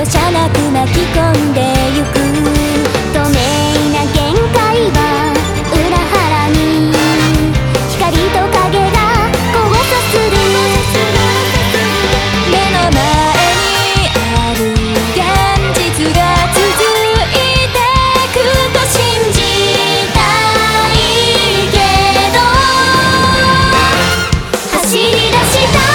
容赦なく巻き込んでゆく透明な限界は裏腹に光と影が交差する目の前にある現実が続いてくと信じたいけど走り出した